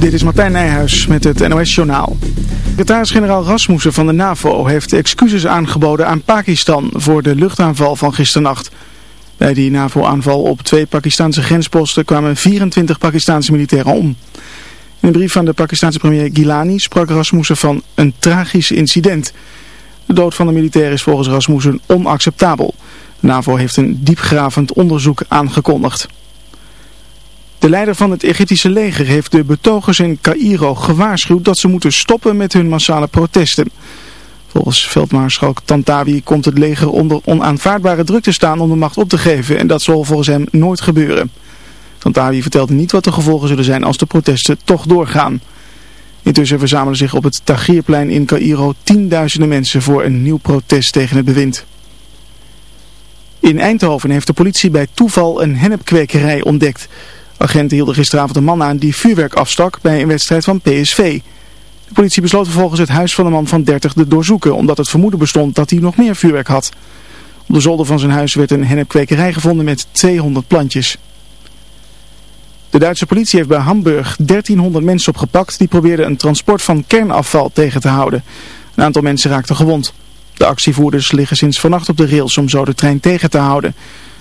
Dit is Martijn Nijhuis met het NOS-journaal. Secretaris-generaal Rasmussen van de NAVO heeft excuses aangeboden aan Pakistan voor de luchtaanval van gisternacht. Bij die NAVO-aanval op twee Pakistanse grensposten kwamen 24 Pakistanse militairen om. In een brief aan de Pakistanse premier Gilani sprak Rasmussen van een tragisch incident. De dood van de militair is volgens Rasmussen onacceptabel. De NAVO heeft een diepgravend onderzoek aangekondigd. De leider van het Egyptische leger heeft de betogers in Cairo gewaarschuwd dat ze moeten stoppen met hun massale protesten. Volgens veldmaarschalk Tantawi komt het leger onder onaanvaardbare druk te staan om de macht op te geven en dat zal volgens hem nooit gebeuren. Tantawi vertelde niet wat de gevolgen zullen zijn als de protesten toch doorgaan. Intussen verzamelen zich op het Tahrirplein in Cairo tienduizenden mensen voor een nieuw protest tegen het bewind. In Eindhoven heeft de politie bij toeval een hennepkwekerij ontdekt. Agenten hielden gisteravond een man aan die vuurwerk afstak bij een wedstrijd van PSV. De politie besloot vervolgens het huis van de man van 30 te doorzoeken, omdat het vermoeden bestond dat hij nog meer vuurwerk had. Op de zolder van zijn huis werd een hennepkwekerij gevonden met 200 plantjes. De Duitse politie heeft bij Hamburg 1300 mensen opgepakt die probeerden een transport van kernafval tegen te houden. Een aantal mensen raakten gewond. De actievoerders liggen sinds vannacht op de rails om zo de trein tegen te houden.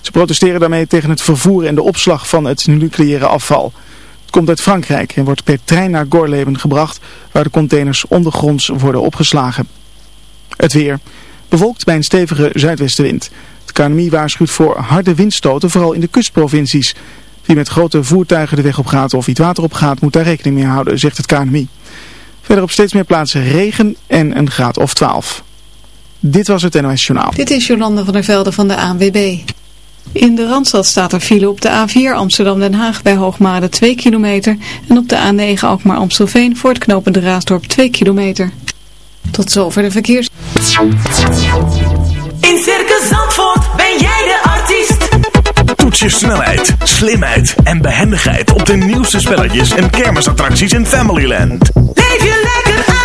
Ze protesteren daarmee tegen het vervoer en de opslag van het nucleaire afval. Het komt uit Frankrijk en wordt per trein naar Gorleben gebracht, waar de containers ondergronds worden opgeslagen. Het weer. Bevolkt bij een stevige zuidwestenwind. Het KNMI waarschuwt voor harde windstoten, vooral in de kustprovincies. Wie met grote voertuigen de weg op gaat of iets water op gaat, moet daar rekening mee houden, zegt het KNMI. Verder op steeds meer plaatsen regen en een graad of 12. Dit was het NOS Journaal. Dit is Jolanda van der Velde van de ANWB. In de Randstad staat er file op de A4 Amsterdam-Den Haag bij Hoogmade 2 kilometer. En op de A9 Alkmaar-Amstelveen voor het knopende Raasdorp 2 kilometer. Tot zover de verkeers. In Circus Zandvoort ben jij de artiest. Toets je snelheid, slimheid en behendigheid op de nieuwste spelletjes en kermisattracties in Familyland. Leef je lekker uit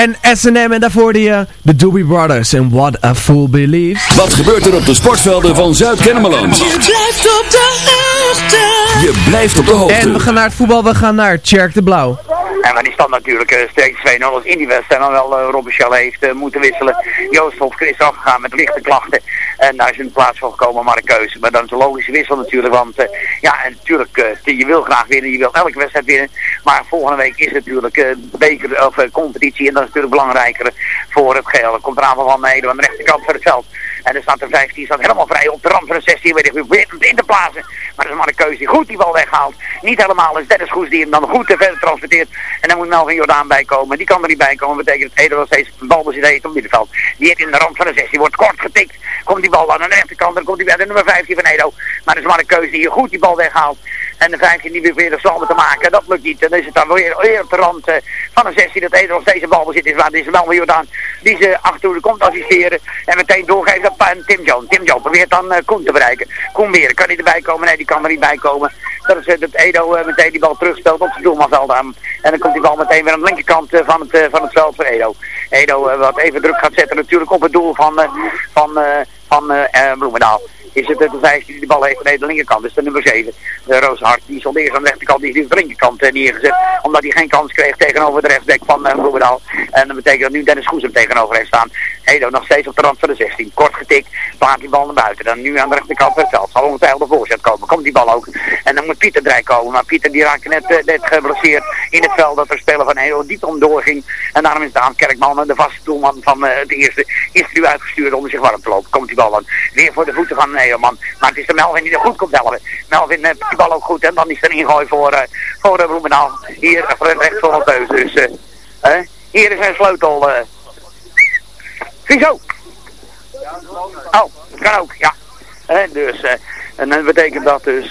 En S&M en daarvoor die, uh, de Doobie Brothers en What a Fool Believes. Wat gebeurt er op de sportvelden van Zuid-Kennemerland? Je blijft op de hoogte. Je blijft op de hoogte. En we gaan naar het voetbal, we gaan naar Tjerk de Blauw. En maar die stand natuurlijk uh, steeds 2-0 als in die wedstrijd dan wel uh, heeft uh, moeten wisselen. Joost of Chris afgegaan met lichte klachten. En daar is in plaats van gekomen een keuze. Maar dan is een logische wissel natuurlijk. Want ja, en natuurlijk, je wil graag winnen. Je wil elke wedstrijd winnen. Maar volgende week is natuurlijk beker of competitie. En dat is natuurlijk belangrijker voor het geheel. Er komt er aanval van Nederland aan de rechterkant van het veld. En er staat er 15, staat helemaal vrij op de rand van de 16. Weet ik weer in te plaatsen. Maar dat is maar een keuze die goed die bal weghaalt. Niet helemaal is Dennis Goes die hem dan goed verder transporteert. En dan moet Melvin Jordaan bij komen. Die kan er niet bij komen. Betekent dat Eder steeds een balbezit heeft op middenveld. Die heeft in de rand van de 16. Wordt kort getikt. Komt die bal aan de rechterkant. Dan komt hij bij de nummer 15 van Edo. Maar dat is maar een keuze die je goed die bal weghaalt. En de 15 die weer de salve te maken. Dat lukt niet. En dan is het dan weer, weer op de rand uh, van een 16 dat Eder nog steeds een balbezit is. Maar dit is Melvin Jordaan die ze achterhoede komt assisteren. En meteen doorgeeft aan Tim Jones. Tim Jones probeert dan uh, Koen te bereiken. Koen weer. Kan hij erbij komen? Nee, die kan er niet bij komen. Dat is uh, dat Edo meteen die bal terugstelt op zijn doelmanveld aan. En dan komt die bal meteen weer aan de linkerkant van, het, van het veld voor Edo. Edo wat even druk gaat zetten natuurlijk op het doel van, van, van Bloemendaal is het de vijfde die de bal heeft. Nee, de linkerkant is de nummer 7. De Rooshart. Die stond eerst aan de rechterkant, die is nu de linkerkant uh, neergezet. Omdat hij geen kans kreeg tegenover de rechtsback van uh. En dat betekent dat nu Dennis Goes hem tegenover heeft staan. Edo nog steeds op de rand van de 16. Kort getikt, plaat die bal naar buiten. Dan nu aan de rechterkant van het veld. Zal ongetwijfeld de voorzet komen. Komt die bal ook. En dan moet Pieter erbij komen. Maar Pieter die raakte net, uh, net geblesseerd in het veld dat er spelen van Edo diep om doorging. En daarom is Daan Kerkman, de vaste doelman van uh, de eerste, is nu uitgestuurd om zich warm te lopen. Komt die bal dan weer voor de voeten van Edelman. Maar het is de Melvin die er goed komt helpen. Melvin heeft die bal ook goed en dan is er ingooi voor, uh, voor Bloemendaal. Hier recht voor het Beus. Dus uh, hier is een sleutel. Uh. Ziezo! Oh, dat kan ook, ja. dus, en dat betekent dat dus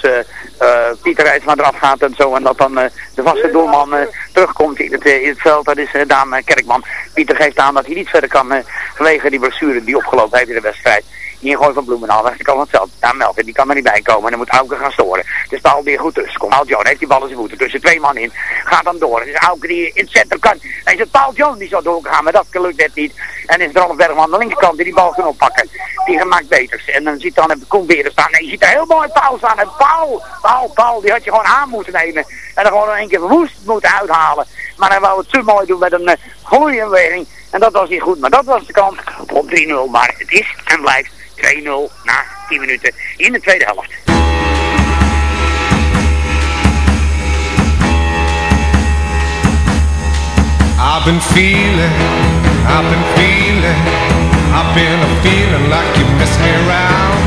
Pieter Rijtsma eraf gaat en zo. En dat dan de vaste doelman terugkomt in het, in het veld. Dat is Daan Kerkman. Pieter geeft aan dat hij niet verder kan vanwege die blessure die opgelopen heeft in de wedstrijd. Die ingooi van Bloemendaal, daar kan het veld. Ja, Melvin, die kan er niet bij komen. En dan moet Auken gaan storen. Dus Paul weer goed tussen komt. Paul John heeft die bal in zijn voeten. Tussen twee man in. Gaat dan door. Dus Auken die in het centrum kan. En is Paul John die zou doorgaan. Maar dat lukt net niet. En is Rolf Bergman aan de linkerkant die die bal kan oppakken. Die gemaakt beters. En dan ziet dan de weer staan. Nee, je ziet er heel mooi Paul staan. En Paul, Paul, Paul, die had je gewoon aan moeten nemen. En dan gewoon een keer verwoest moeten uithalen. Maar hij wou het te mooi doen met een uh, goede beweging. En dat was niet goed. Maar dat was de kans op 3-0. Maar het is en blijft 2-0 na 10 minuten in de tweede helft. I've been feeling, I've been feeling, I've been a feeling like you miss me around.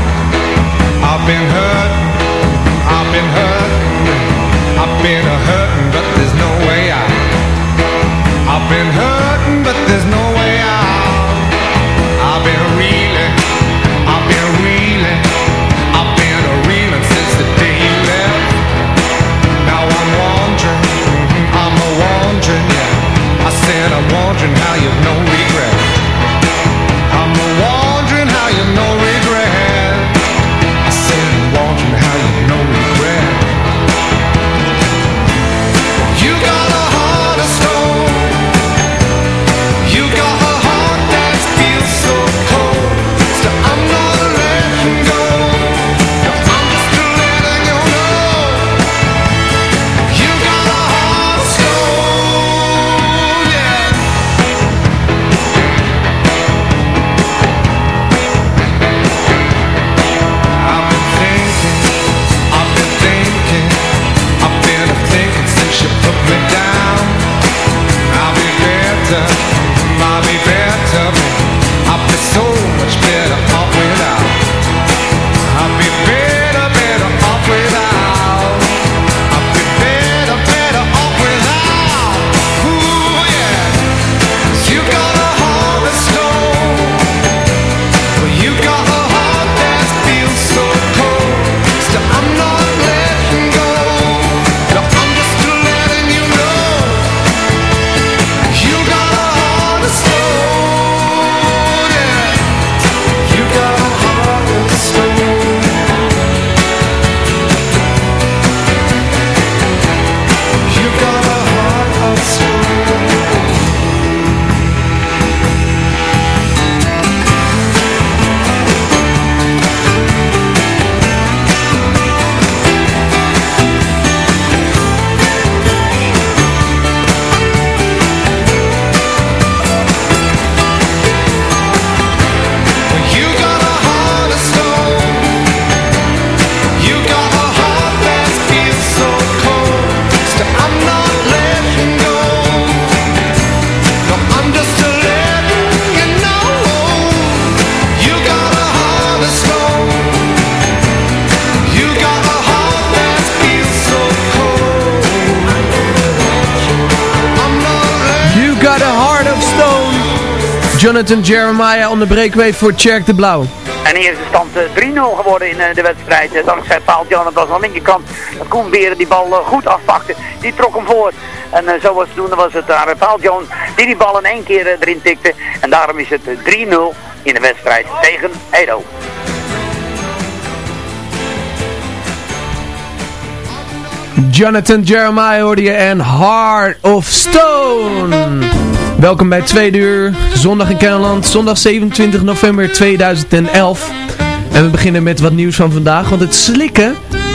I've been hurt, I've been hurt, I've been a hurting, but there's no way out. I've been hurting, but there's no of no reason. Jonathan Jeremiah on de breakaway voor Tjerk de Blauw. En hier is de stand eh, 3-0 geworden in eh, de wedstrijd. Uh, dankzij Paul Jonathan aan de linkerkant. Dat Koen Beren die bal eh, goed afpakte. Die trok hem voor. En eh, zo was het doen was het daar Paul John die die bal in één keer eh, erin tikte. En daarom is het eh, 3-0 in de wedstrijd tegen Edo. Jonathan Jeremiah hoorde je en Heart of Stone. Welkom bij Tweede Uur, zondag in Kennemerland, zondag 27 november 2011. En we beginnen met wat nieuws van vandaag, want het slikken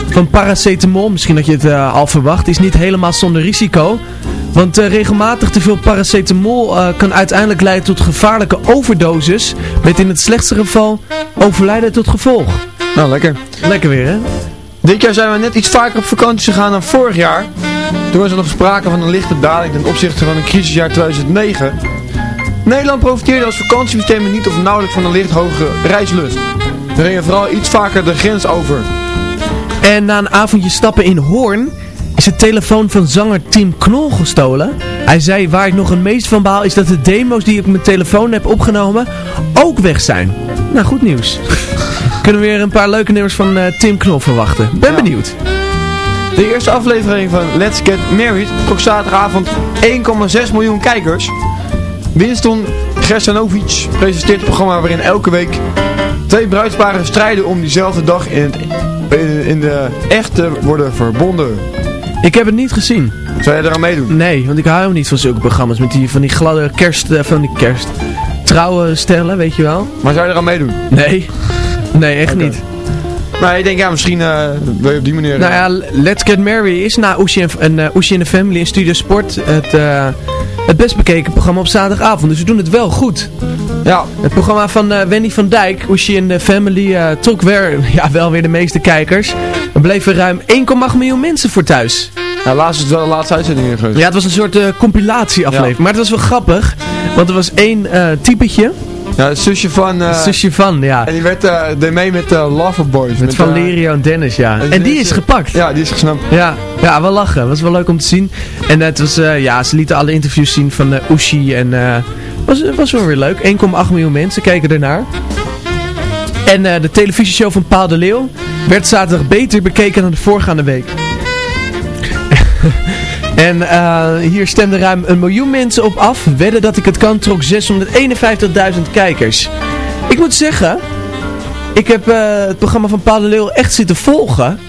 van paracetamol, misschien dat je het eh, al verwacht, is niet helemaal zonder risico. Want eh, regelmatig te veel paracetamol eh, kan uiteindelijk leiden tot gevaarlijke overdoses, met in het slechtste geval overlijden tot gevolg. Nou, lekker. Lekker weer hè? Dit jaar zijn we net iets vaker op vakantie gegaan dan vorig jaar. Toen was er nog sprake van een lichte daling ten opzichte van een crisisjaar 2009. Nederland profiteerde als vakantiebestemming niet of nauwelijks van een licht hogere reislust. We gingen vooral iets vaker de grens over. En na een avondje stappen in Hoorn is de telefoon van zanger Tim Knol gestolen. Hij zei waar ik nog het meest van baal is dat de demo's die ik op mijn telefoon heb opgenomen ook weg zijn. Nou, goed nieuws. Kunnen we weer een paar leuke nummers van eh, Tim Knol verwachten. Ben Ja. benieuwd. De eerste aflevering van Let's Get Married trok zaterdagavond 1,6 miljoen kijkers. Winston Gersanovic presenteert het programma waarin elke week twee bruidsparen strijden om diezelfde dag in, het, in, in de echte worden verbonden. Ik heb het niet gezien. Zou jij eraan meedoen? Nee, want ik hou niet van zulke programma's met die van die gladde kerst, eh, van die kerst. Trouwe stellen, weet je wel? Maar zou je eraan meedoen? Nee. Nee, echt niet. Maar ik denk ja, misschien eh, wil je op die manier... Nou ja, Let's Get Married is na en, en, eh, en de Family in Studio Sport het, eh, het best bekeken programma op zaterdagavond. Dus we doen het wel goed. ja, Het programma van eh, Wendy van Dijk, Oesje en de Family, eh, trok weer, ja, wel weer de meeste kijkers. Er bleven ruim 1,8 miljoen mensen voor thuis. nou, laatst is het wel de laatste uitzending geweest. Ja, het was een soort eh, compilatieaflevering. Ja. Maar het was wel grappig, want er was één eh typetje, Ja, zusje van... eh, zusje van, ja. En die werd, eh deed mee met de Loverboys. Met eh, Valerio en Dennis, ja. En die is gepakt. Ja, die is gesnapt. Ja, ja, wel lachen. was wel leuk om te zien. En het was, eh, ja, ze lieten alle interviews zien van eh Ushi en eh was, was wel weer leuk. 1,8 miljoen mensen keken ernaar. En eh, de televisieshow van Paal de Leeuw werd zaterdag beter bekeken dan de voorgaande week. En eh, hier stemden ruim een miljoen mensen op af. Wedden dat ik het kan trok 651.000 kijkers. Ik moet zeggen, ik heb eh, het programma van Paal de Leeuw echt zitten volgen.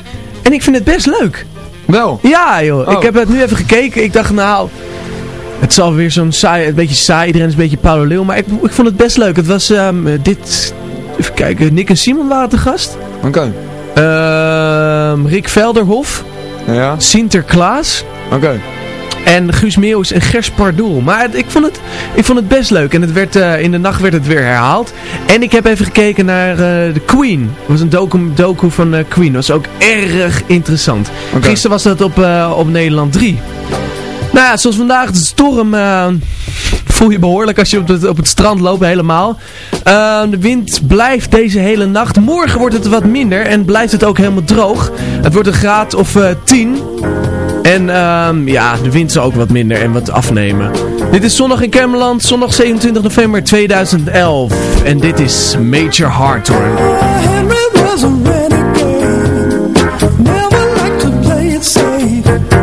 En ik vind het best leuk. Wel. Ja joh, Oh. ik heb het nu even gekeken. Ik dacht nou, het zal weer zo'n saai, een beetje saai. Iedereen is een beetje Paulo Leeuw. Maar ik, ik vond het best leuk. Het was ehm, eh, dit, even kijken, Nick en Simon waren te gast. Oké. Ehm, Rick Velderhof, Ja. Sinterklaas Oké. en Guus Meeuwis en Gers Pardoel. Maar het- ik, vond het, ik vond het best leuk. En het werd, eh, in de nacht werd het weer herhaald. En ik heb even gekeken naar eh, de Queen. Het was een docu, docu van eh, Queen. Dat was ook erg interessant. Oké. Gisteren was dat op, op Nederland 3. Nou ja, zoals vandaag, de storm voel je behoorlijk als je op het, op het strand loopt helemaal. Eh, de wind blijft deze hele nacht. Morgen wordt het wat minder en blijft het ook helemaal droog. Het wordt een graad of eh 10. En ehm, ja, de wind zal ook wat minder en wat afnemen. Dit is zondag in Kermeland, zondag 27 november 2011. En dit is Major safe.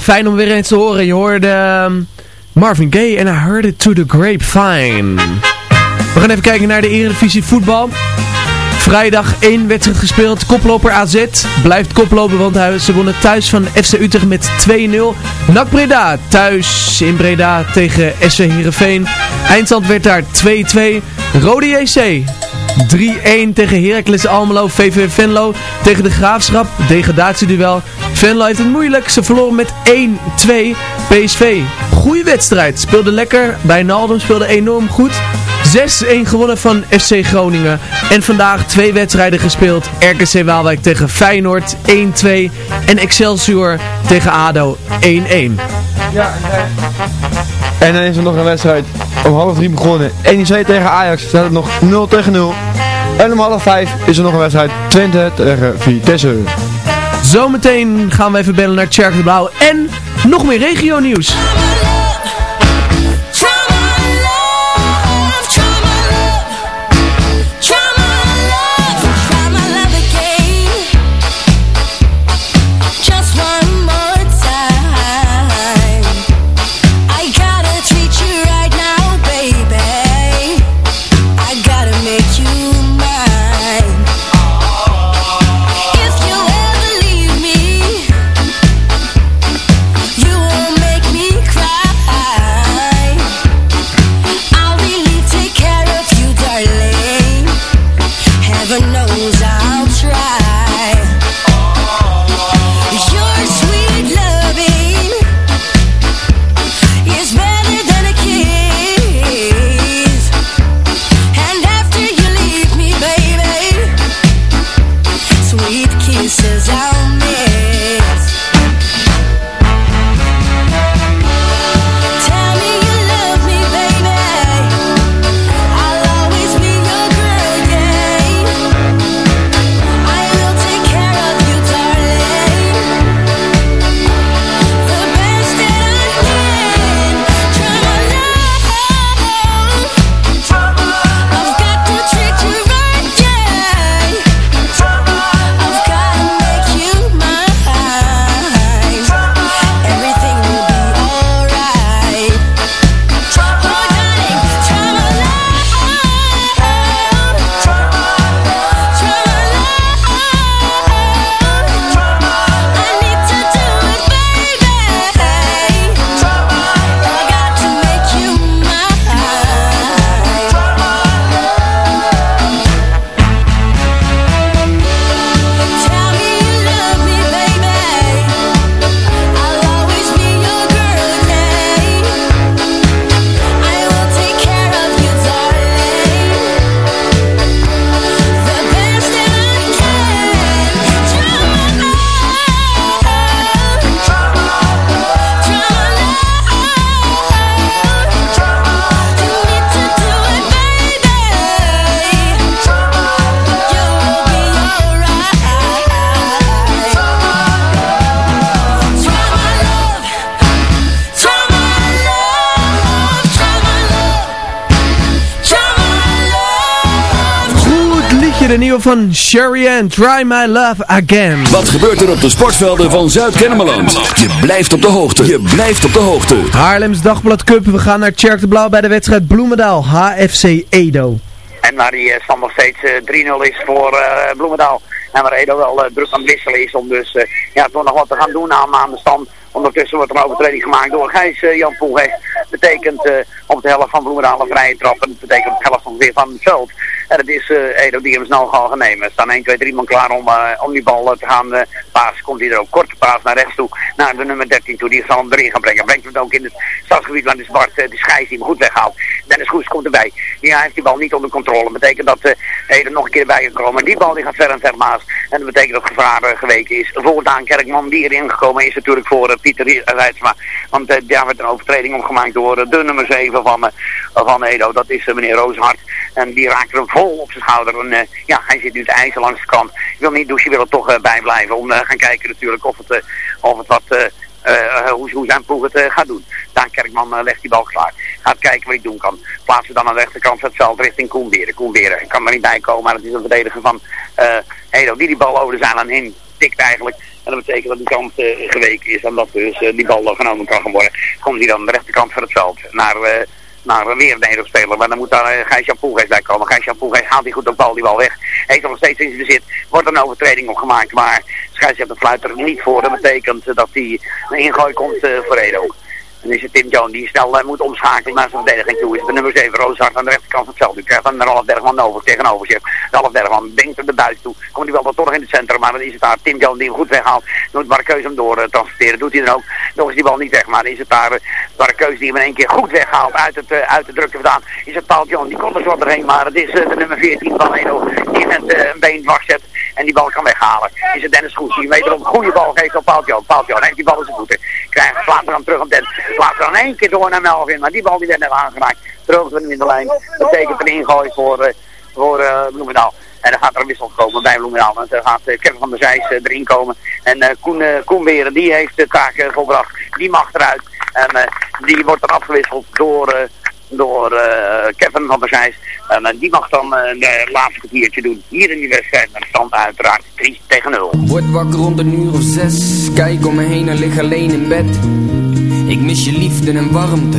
Fijn om weer eens te horen. Je hoorde ehm, Marvin Gaye en I Heard It To The Grapevine. We gaan even kijken naar de Eredivisie voetbal. Vrijdag één wedstrijd gespeeld. Koploper AZ blijft koplopen, want ze wonnen thuis van FC Utrecht met 2-0. NAC Breda thuis in Breda tegen SC Heerenveen. Eindstand werd daar 2-2. Rode JC 3-1 tegen Heracles Almelo, VV Venlo tegen de Graafschap, degradatieduel. Venlo heeft het moeilijk, ze verloren met 1-2. PSV, goede wedstrijd, speelde lekker, bij Naldum speelde enorm goed. 6-1 gewonnen van FC Groningen. En vandaag twee wedstrijden gespeeld. RKC Waalwijk tegen Feyenoord 1-2. En Excelsior tegen ADO 1-1. Ja, en dan is er nog een wedstrijd om half drie begonnen. NEC tegen Ajax staat het nog 0 tegen 0. En om half vijf is er nog een wedstrijd Twente tegen Vitesse. Zometeen gaan we even bellen naar Tjerk de Blauw en nog meer regio nieuws. Van Sherry Ann, Try My Love Again. Wat gebeurt er op de sportvelden van Zuid-Kennemerland? Je blijft op de hoogte. Je blijft op de hoogte. Haarlems Dagblad Cup. We gaan naar Tjerk de Blauw bij de wedstrijd Bloemendaal. HFC Edo. En waar die uh, stand nog steeds uh, 3-0 is voor uh, Bloemendaal. En waar Edo wel druk aan het wisselen is om dus ja, toch nog wat te gaan doen aan, aan de stand. Ondertussen wordt er een overtreding gemaakt door Gijs Jan Poelgeest. Betekent op de helft van Bloemendaal een vrije trap. En dat betekent op de helft weer van het veld. En het is uh, Edo die hem snel gaan nemen. Er staan 1, 2, 3 man klaar om, uh, om die bal te gaan uh, paas. Komt hij er ook korte paas naar rechts toe. Naar de nummer 13 toe. Die zal hem erin gaan brengen. Brengt hem ook in het stadsgebied. waar de Bart de schijs die hem goed weghaalt. Dennis Goes komt erbij. Ja, hij heeft die bal niet onder controle. Dat betekent dat Edo nog een keer bij. Die bal die gaat ver en ver maas. En dat betekent dat gevaar geweken is. Voortaan Kerkman die erin gekomen is natuurlijk voor Pieter Rijtsma. Want daar werd een overtreding opgemaakt door de nummer 7 van, van Edo. Dat is meneer Rooshart. En die raakt hem op zijn schouder. En uh, ja, hij zit nu te ijzer langs de kant. Ik wil niet douchen, wil er toch uh, bij blijven. Om uh, gaan kijken natuurlijk of het, of het wat, hoe, hoe zijn ploeg het gaat doen. Daan Kerkman legt die bal klaar. Gaat kijken wat hij doen kan. Plaatsen dan aan de rechterkant van het veld richting Koenberen. Koenberen kan er niet bij komen, maar het is een verdediger van Edo die die bal over de zijlijn heen tikt eigenlijk. En dat betekent dat die kant geweken is en dat dus die bal genomen kan worden. Komt hij dan aan de rechterkant van het veld naar naar weer een Nederlands speler. Maar dan moet daar uh, Gijs-Jan Poelgeest bij komen. Gijs-Jan Poelgeest haalt die goed de bal, die bal weg. Heeft nog steeds in bezit. Wordt een overtreding op gemaakt. Maar scheidsrechter fluit er niet voor. Dat betekent dat hij een ingooi komt voor Edo. Dan is het Tim Jones die snel uh, moet omschakelen naar zijn verdediging toe. Is de nummer 7 Roosart aan de rechterkant van het veld. U krijgt dan Ralf Bergman over tegenover zich. Ralf Bergman denkt er de buis toe. Komt hij wel wat toch in het centrum. Maar dan is het daar Tim Jones die hem goed weghaalt. Dan moet Markeus hem door uh, transporteren. Doet hij dan ook. Nog is die bal niet weg. Maar dan is het daar uh, Markeus die hem in één keer goed weghaalt. Uit, het, uit de drukte vandaan. Is het Paul Jones. Die komt er zo doorheen. Maar het is de nummer 14 van Edo. Die met een been dwars zet. En die bal kan weghalen. Is het Dennis Goes. Die wederom een goede bal geeft op. Paul Jones heeft die bal in zijn voeten. Krijgt later dan terug op Dennis. Later dan één keer door naar Melvin. Maar die bal die werd net aangeraakt. Terug we hem in de lijn. Dat betekent een ingooi voor, uh, voor uh, Bloemendaal. En dan gaat er een wissel komen bij Bloemendaal. En dan gaat uh, Kevin van der Zijs erin komen. En uh, Koen, die heeft de taak volbracht. Die mag eruit. En die wordt er afgewisseld door, door Kevin van der Zijs. En die mag dan de laatste kwartiertje doen. Hier in die wedstrijd. met stand uiteraard 3 tegen 0. Word wakker rond een uur of zes. Kijk om me heen en lig alleen in bed. Ik mis je liefde en warmte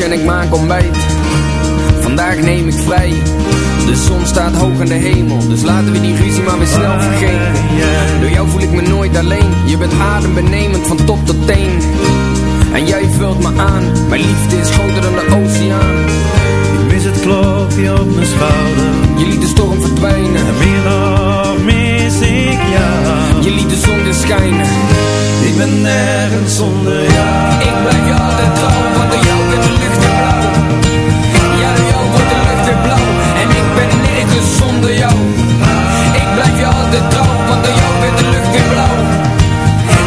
En ik maak ontbijt. Vandaag neem ik vrij. De zon staat hoog in de hemel Dus laten we die ruzie maar weer snel vergeten. Door jou voel ik me nooit alleen. Je bent adembenemend van top tot teen. En jij vult me aan. Mijn liefde is groter dan de oceaan. Ik mis het klopje op mijn schouder. Je liet de storm verdwijnen. En meer jou Je liet de zon weer schijnen. Ik ben nergens zonder jou. Ik blijf je altijd trouw Want door jou werd de lucht weer blauw Ja, door jou wordt de lucht weer blauw. En ik ben nergens zonder jou. Ik blijf je altijd trouw Want door jou werd de lucht weer blauw.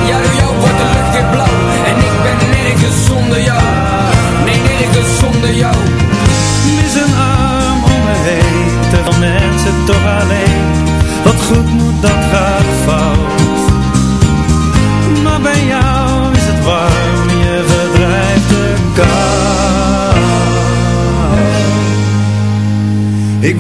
Ja, door jou wordt de lucht weer blauw. En ik ben nergens zonder jou. Nee, nergens zonder jou. Mis een arm om me heen Te veel mensen toch alleen. Wat goed moet, dat gaat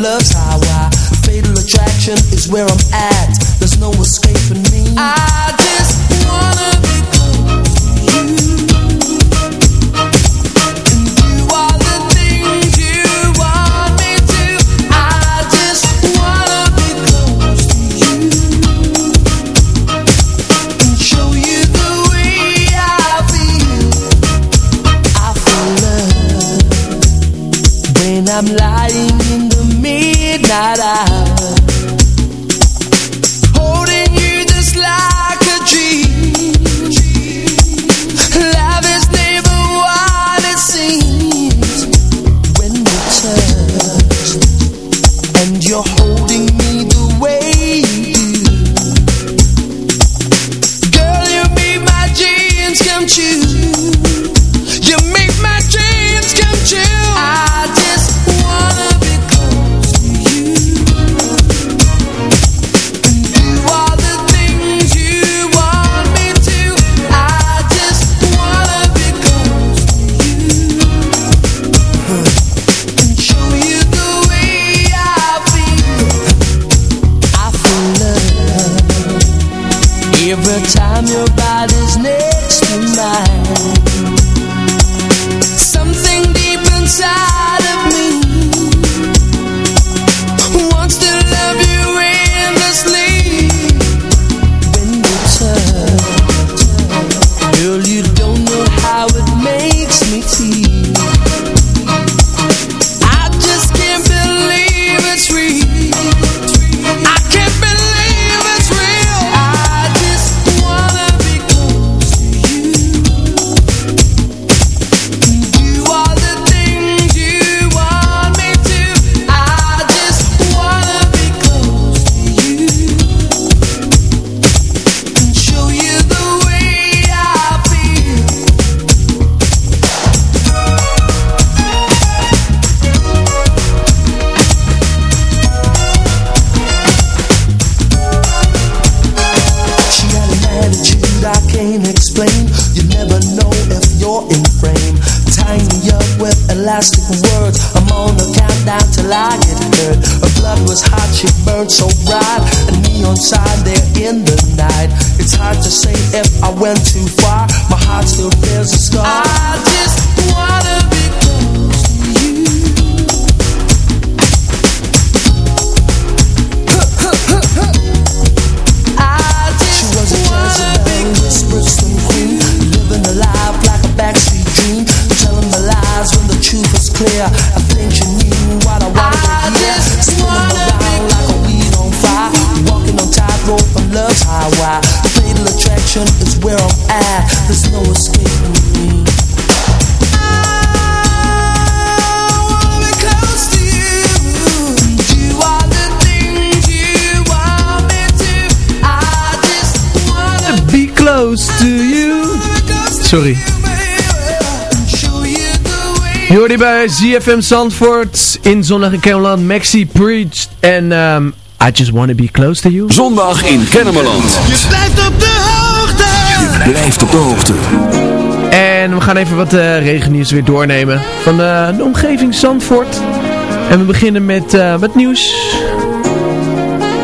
love's highway. Fatal attraction is where I'm at. There's no escaping me. I just bij ZFM Zandvoort in zondag in Kennemerland. Maxi Preached en um, I Just Wanna Be Close to You. Zondag in Kennemerland. Je blijft op de hoogte. Je blijft op de hoogte. En we gaan even wat uh, regennieuws weer doornemen van uh, de omgeving Zandvoort. En we beginnen met uh, wat nieuws.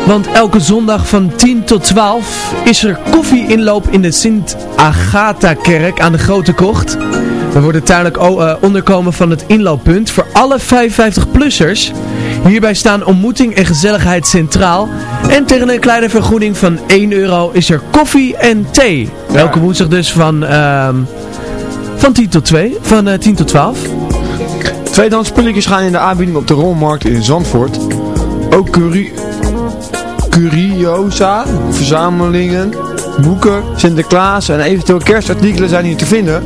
Want elke zondag van 10 tot 12 is er koffieinloop in de Sint-Agatha-kerk aan de Grote Kocht. We worden tuinlijk uh, onderkomen van het inlooppunt voor alle 55-plussers. Hierbij staan ontmoeting en gezelligheid centraal. En tegen een kleine vergoeding van 1 euro is er koffie en thee. Ja. Elke woensdag dus van, uh, van 10 tot 2, van uh, 10 tot 12. Tweedehands spulletjes gaan in de aanbieding op de rolmarkt in Zandvoort. Ook curry curiosa, verzamelingen, boeken, Sinterklaas en eventueel kerstartikelen zijn hier te vinden.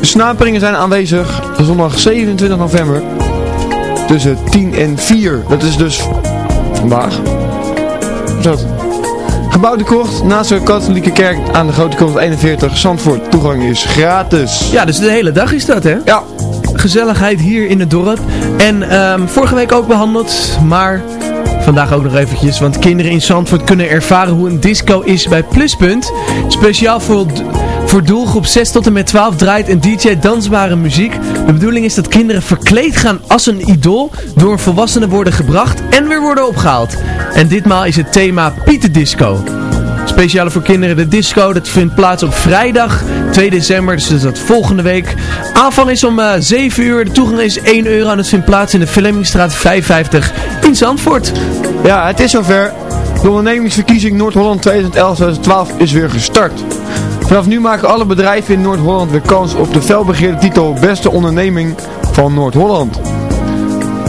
De snaperingen zijn aanwezig zondag 27 november tussen 10 en 4. Dat is dus vandaag. Zo. Gebouw de Kocht naast de katholieke kerk aan de Grote Kocht 41 Zandvoort. Toegang is gratis. Ja, dus de hele dag is dat hè? Ja. Gezelligheid hier in het dorp. En um, vorige week ook behandeld, maar vandaag ook nog eventjes. Want kinderen in Zandvoort kunnen ervaren hoe een disco is bij Pluspunt. Speciaal voor, voor doelgroep 6 tot en met 12 draait een DJ dansbare muziek. De bedoeling is dat kinderen verkleed gaan als een idool door een volwassene worden gebracht en weer worden opgehaald. En ditmaal is het thema Pieter Disco. Speciale voor kinderen de disco. Dat vindt plaats op vrijdag 2 december. Dus dat is volgende week. Aanvang is om uh, eh, 7 uur. De toegang is 1 euro. En het vindt plaats in de Flemmingstraat 55 in Zandvoort. Ja, het is zover. De ondernemingsverkiezing Noord-Holland 2011-2012 is weer gestart. Vanaf nu maken alle bedrijven in Noord-Holland weer kans op de felbegeerde titel Beste Onderneming van Noord-Holland.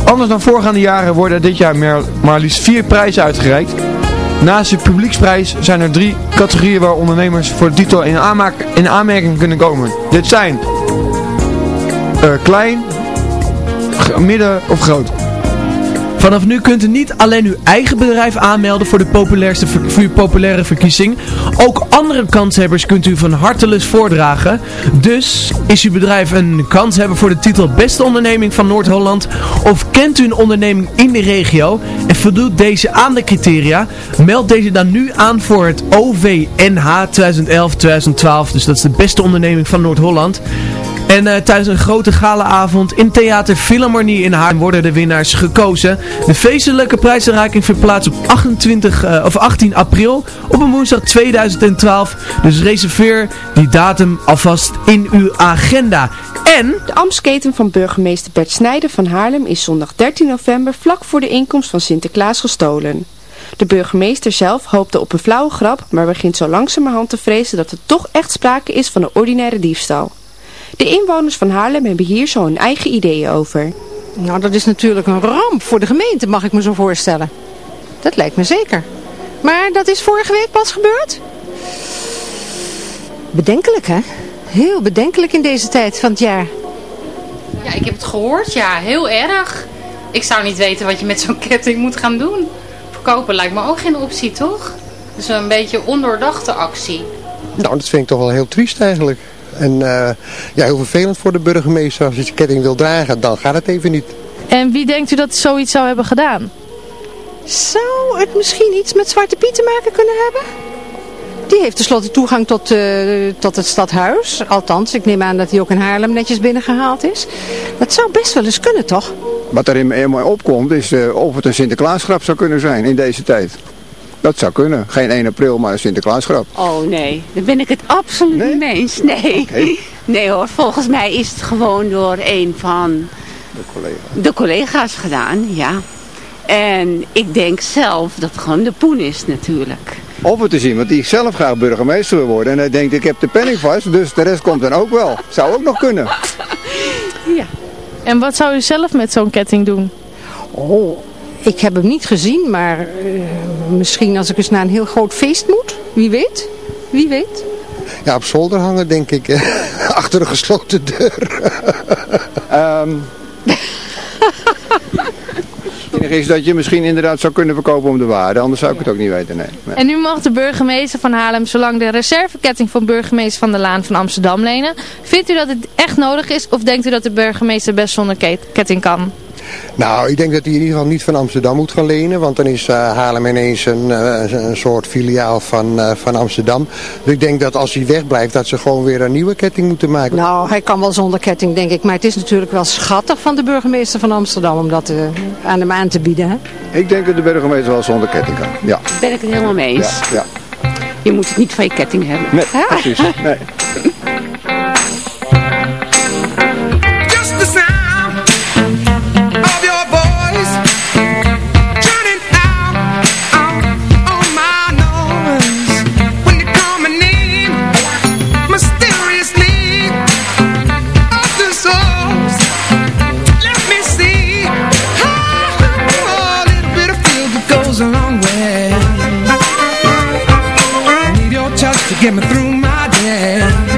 Anders dan voorgaande jaren worden dit jaar maar, liefst vier prijzen uitgereikt. Naast de publieksprijs zijn er drie categorieën waar ondernemers voor de titel in, in aanmerking kunnen komen. Dit zijn uh, klein, midden of groot. Vanaf nu kunt u niet alleen uw eigen bedrijf aanmelden voor de populairste uw populaire verkiezing. Ook andere kanshebbers kunt u van hartelust voordragen. Dus is uw bedrijf een kanshebber voor de titel Beste Onderneming van Noord-Holland? Of kent u een onderneming in de regio en voldoet deze aan de criteria? Meld deze dan nu aan voor het OVNH 2011-2012. Dus dat is de beste onderneming van Noord-Holland. En uh, tijdens een grote galaavond in Theater Philharmonie in Haarlem worden de winnaars gekozen. De feestelijke prijzenreiking vindt plaats op 28, uh, of 18 april op een woensdag 2012. Dus reserveer die datum alvast in uw agenda. En... De Amsketen van burgemeester Bert Snijder van Haarlem is zondag 13 november vlak voor de inkomst van Sinterklaas gestolen. De burgemeester zelf hoopte op een flauwe grap, maar begint zo langzamerhand te vrezen dat er toch echt sprake is van een ordinaire diefstal. De inwoners van Haarlem hebben hier zo hun eigen ideeën over. Nou, dat is natuurlijk een ramp voor de gemeente, mag ik me zo voorstellen. Dat lijkt me zeker. Maar dat is vorige week pas gebeurd? Bedenkelijk, hè? Heel bedenkelijk in deze tijd van het jaar. Ja, ik heb het gehoord. Ja, heel erg. Ik zou niet weten wat je met zo'n ketting moet gaan doen. Verkopen lijkt me ook geen optie, toch? Dus een beetje ondoordachte actie. Nou, dat vind ik toch wel heel triest eigenlijk. En uh, ja, heel vervelend voor de burgemeester. Als je je ketting wil dragen, dan gaat het even niet. En wie denkt u dat zoiets zou hebben gedaan? Zou het misschien iets met Zwarte Piet te maken kunnen hebben? Die heeft tenslotte toegang tot, uh, tot het stadhuis. Althans, ik neem aan dat hij ook in Haarlem netjes binnengehaald is. Dat zou best wel eens kunnen, toch? Wat er in, in opkomt is uh, of het een Sinterklaasgrap zou kunnen zijn in deze tijd. Dat zou kunnen. Geen 1 april, maar een Sinterklaasgrap. Oh nee, daar ben ik het absoluut niet mee eens. Nee. nee hoor, volgens mij is het gewoon door een van de, collega. de collega's gedaan, ja. En ik denk zelf dat het gewoon de poen is natuurlijk. Of het is iemand die zelf graag burgemeester wil worden. En hij denkt, ik heb de penning vast, dus de rest komt dan ook wel. Zou ook nog kunnen. ja. En wat zou u zelf met zo'n ketting doen? Oh, ik heb hem niet gezien, maar uh, misschien als ik eens naar een heel groot feest moet. Wie weet? Wie weet? Ja, op zolder hangen denk ik. Achter een gesloten deur. um, het enige is dat je misschien inderdaad zou kunnen verkopen om de waarde. Anders zou ik het ook niet weten, nee. En nu mag de burgemeester van Haarlem zolang de reserveketting van burgemeester van de Laan van Amsterdam lenen. Vindt u dat het echt nodig is of denkt u dat de burgemeester best zonder ketting kan? Nou, ik denk dat hij in ieder geval niet van Amsterdam moet gaan lenen. Want dan is uh, Haarlem ineens een, uh, een soort filiaal van, uh, van Amsterdam. Dus ik denk dat als hij wegblijft, dat ze gewoon weer een nieuwe ketting moeten maken. Nou, hij kan wel zonder ketting, denk ik. Maar het is natuurlijk wel schattig van de burgemeester van Amsterdam om dat aan hem aan te bieden. Hè? Ik denk dat de burgemeester wel zonder ketting kan. Ja. Daar ben ik het helemaal mee eens. Ja, ja. Je moet het niet van je ketting hebben. Nee, precies. Nee. get me through my day.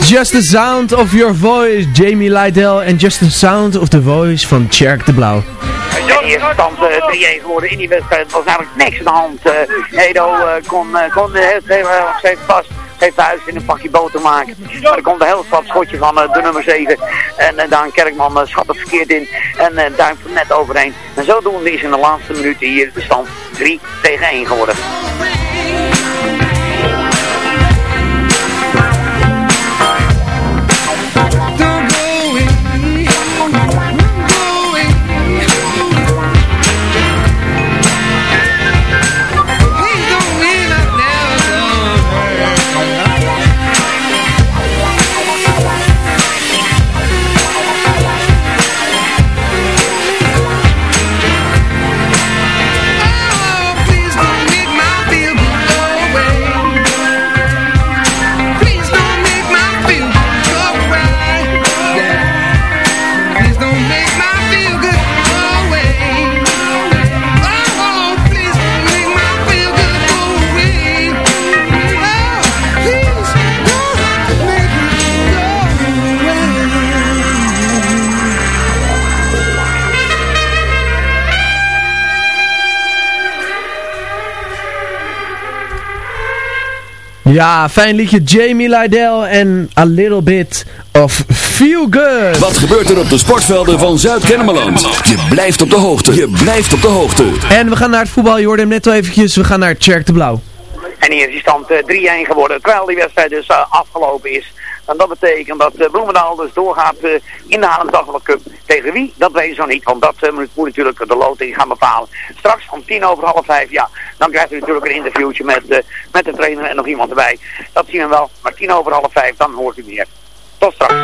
Just the Sound of Your Voice, Jamie Lydell en Just the Sound of the Voice van Tjerk de Blauw. In eerste stand uh, 3-1 geworden in die wedstrijd. Was eigenlijk niks aan de hand. Uh, Edo uh, kon, kon het heel erg steeds vast. Heeft de huis in een pakje boter maken. Maar er komt een heel slap schotje van de nummer 7. En uh, Daan Kerkman schat het verkeerd in. En uh, duimt er net overheen. En zodoende is in de laatste minuten hier de stand 3 tegen 1 geworden. Ja, fijn liedje Jamie Lydell en A Little Bit of Feel Good. Wat gebeurt er op de sportvelden van Zuid-Kennemerland? Je blijft op de hoogte. Je blijft op de hoogte. En we gaan naar het voetbal, je hoorde hem net al eventjes. We gaan naar Tjerk de Blauw. En hier is die stand uh, 3-1 geworden, terwijl die wedstrijd dus uh, afgelopen is. En dat betekent dat uh, Bloemendaal dus doorgaat in de Haarlem Cup. Tegen wie? Dat weten ze nog niet, want dat uh, moet, natuurlijk de loting gaan bepalen. Straks om tien over half vijf, ja, dan krijgt u natuurlijk een interviewtje met, met de trainer en nog iemand erbij. Dat zien we wel, maar tien over half vijf, dan hoort u meer. Tot straks.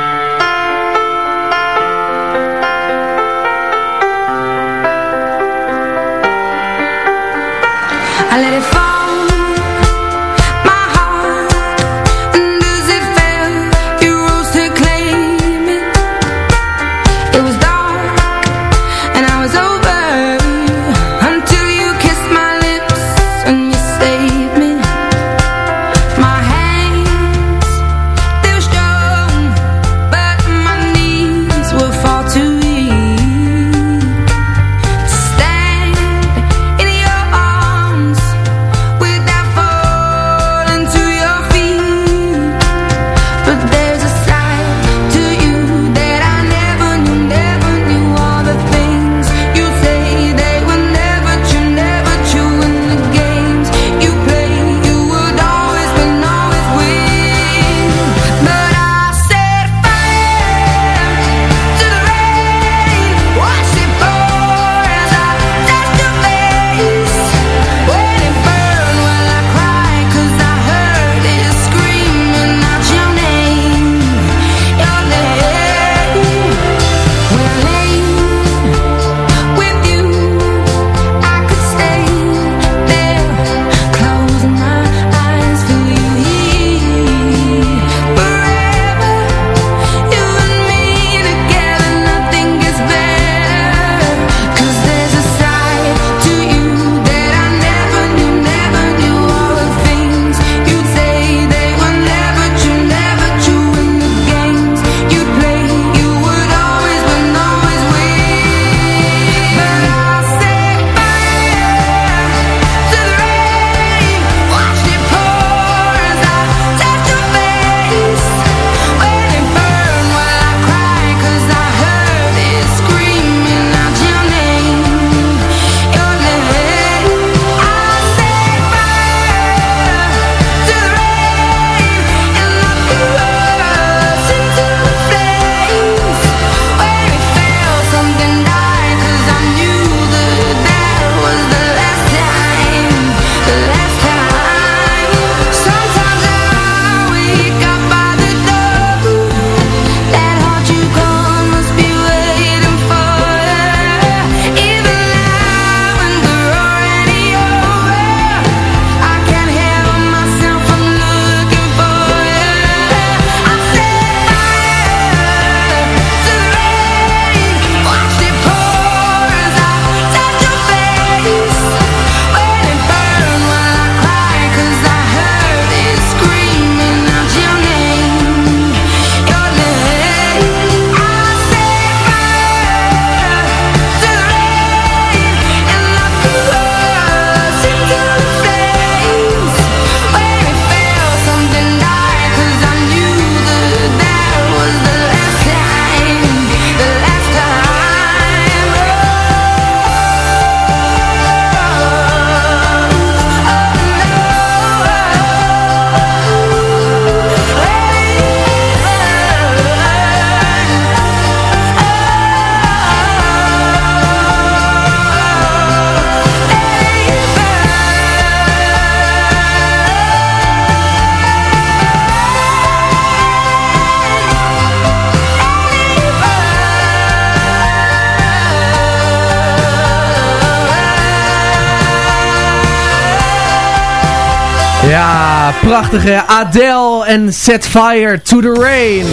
Prachtige Adele en Set Fire to the Rain.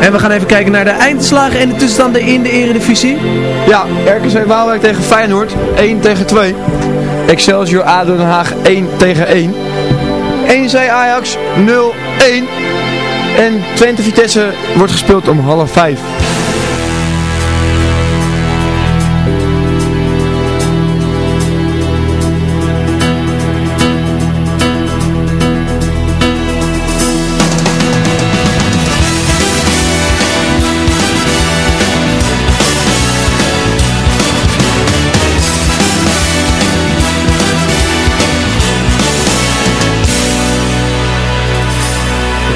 En we gaan even kijken naar de eindslagen en de tussenstanden in de eredivisie. Ja, RKC Waalwijk tegen Feyenoord, 1 tegen 2. Excelsior ADO Den Haag 1 tegen 1. 1C Ajax 0-1. En Twente Vitesse wordt gespeeld om half 5.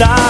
blijven